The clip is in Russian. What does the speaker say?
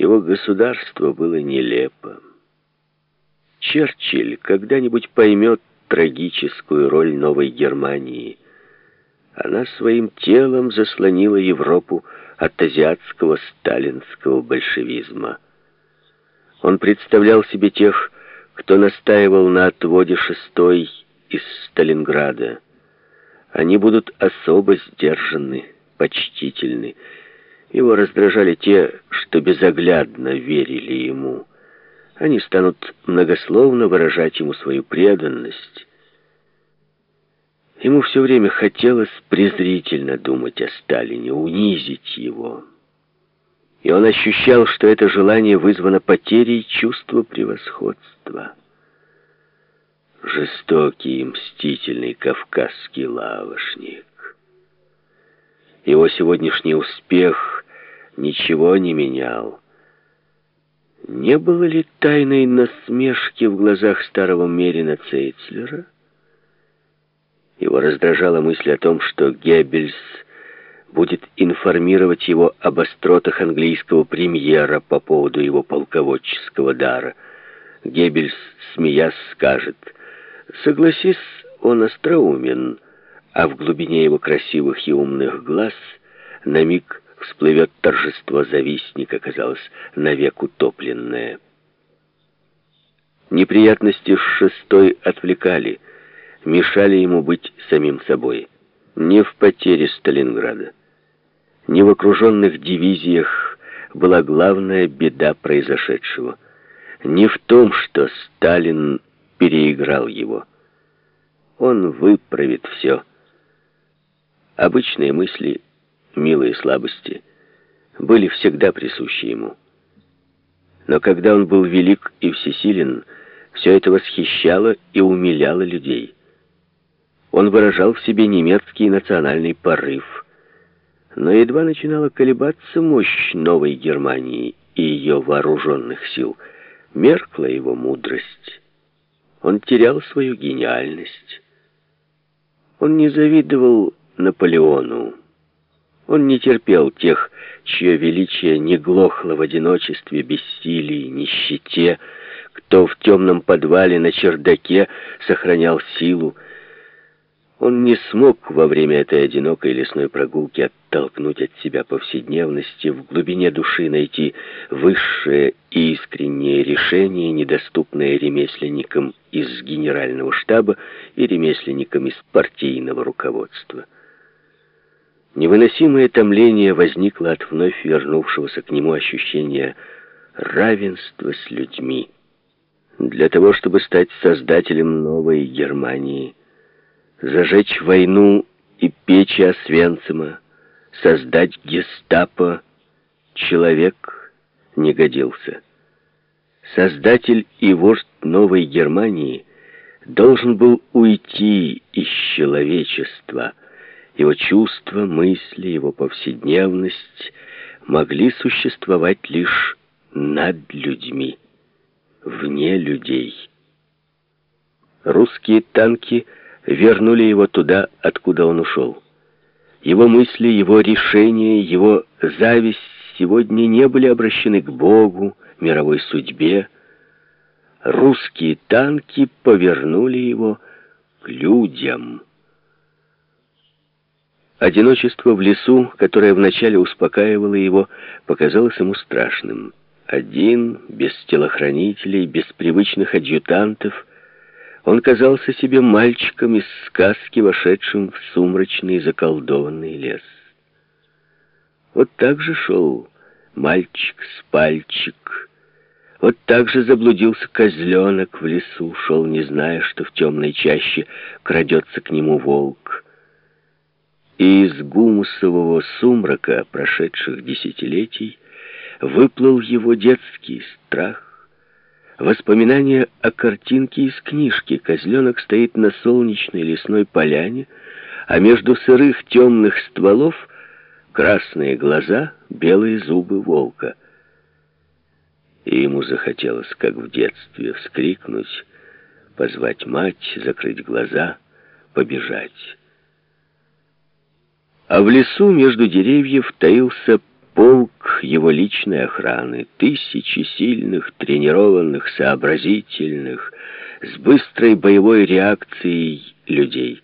Его государство было нелепо. Черчилль когда-нибудь поймет трагическую роль новой Германии. Она своим телом заслонила Европу от азиатского сталинского большевизма. Он представлял себе тех, кто настаивал на отводе шестой из Сталинграда. Они будут особо сдержаны, почтительны. Его раздражали те, что безоглядно верили ему. Они станут многословно выражать ему свою преданность. Ему все время хотелось презрительно думать о Сталине, унизить его. И он ощущал, что это желание вызвано потерей чувства превосходства. Жестокий и мстительный кавказский лавошник. Его сегодняшний успех ничего не менял. Не было ли тайной насмешки в глазах старого Мерина Цейцлера? Его раздражала мысль о том, что Геббельс будет информировать его об остротах английского премьера по поводу его полководческого дара. Геббельс, смеясь, скажет, «Согласись, он остроумен», а в глубине его красивых и умных глаз на миг всплывет торжество завистника, казалось, навек утопленное. Неприятности с шестой отвлекали, мешали ему быть самим собой. Не в потере Сталинграда, не в окруженных дивизиях была главная беда произошедшего. Не в том, что Сталин переиграл его. Он выправит все. Обычные мысли милые слабости были всегда присущи ему. Но когда он был велик и всесилен, все это восхищало и умиляло людей. Он выражал в себе немецкий национальный порыв. Но едва начинала колебаться мощь новой Германии и ее вооруженных сил, меркла его мудрость. Он терял свою гениальность. Он не завидовал Наполеону. Он не терпел тех, чье величие не глохло в одиночестве, бессилии, нищете, кто в темном подвале на чердаке сохранял силу. Он не смог во время этой одинокой лесной прогулки оттолкнуть от себя повседневности, в глубине души найти высшее и искреннее решение, недоступное ремесленникам из генерального штаба и ремесленникам из партийного руководства. Невыносимое томление возникло от вновь вернувшегося к нему ощущения равенства с людьми. Для того, чтобы стать создателем новой Германии, зажечь войну и печи Освенцима, создать гестапо, человек не годился. Создатель и вождь новой Германии должен был уйти из человечества – его чувства, мысли, его повседневность могли существовать лишь над людьми, вне людей. Русские танки вернули его туда, откуда он ушел. Его мысли, его решения, его зависть сегодня не были обращены к Богу, мировой судьбе. Русские танки повернули его к людям. Одиночество в лесу, которое вначале успокаивало его, показалось ему страшным. Один, без телохранителей, без привычных адъютантов, он казался себе мальчиком из сказки, вошедшим в сумрачный заколдованный лес. Вот так же шел мальчик-спальчик. Вот так же заблудился козленок в лесу, шел, не зная, что в темной чаще крадется к нему волк и из гумусового сумрака прошедших десятилетий выплыл его детский страх, воспоминания о картинке из книжки. Козленок стоит на солнечной лесной поляне, а между сырых темных стволов красные глаза, белые зубы волка. И ему захотелось, как в детстве, вскрикнуть, позвать мать, закрыть глаза, побежать. А в лесу между деревьев таился полк его личной охраны, тысячи сильных, тренированных, сообразительных, с быстрой боевой реакцией людей.